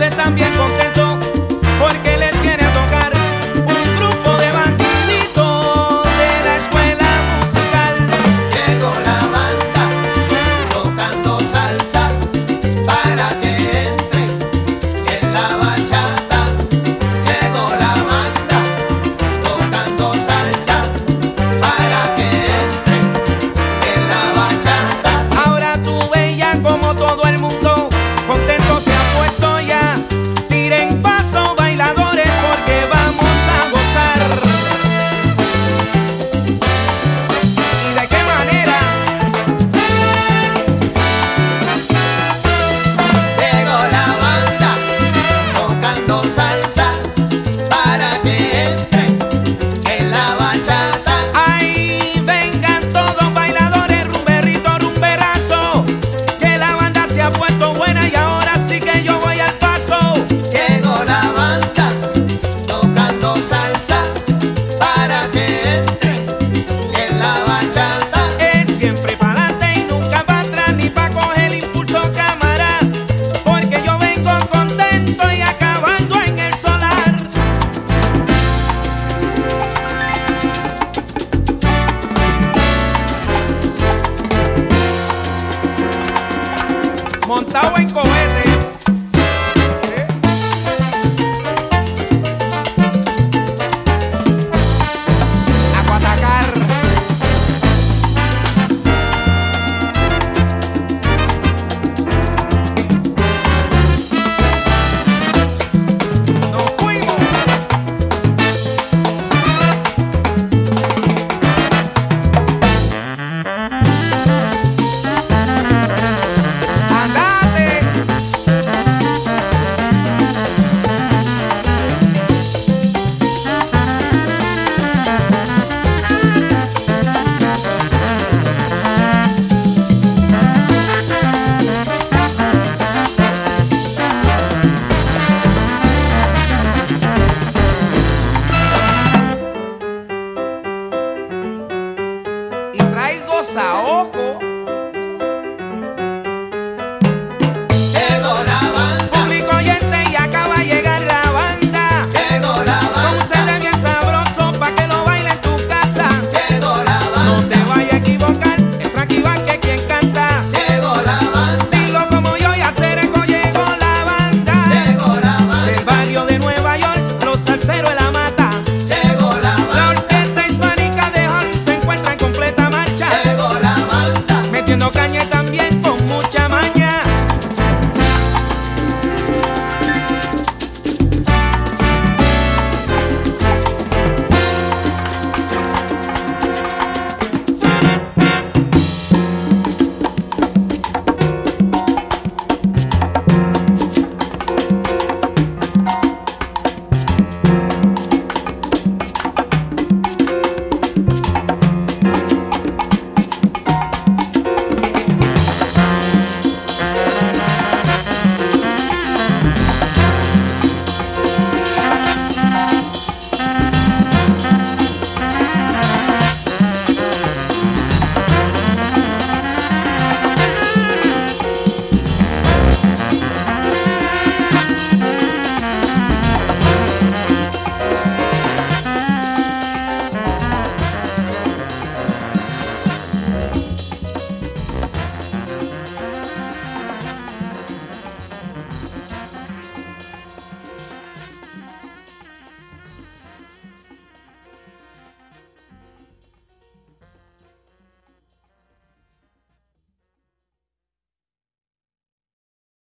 usted también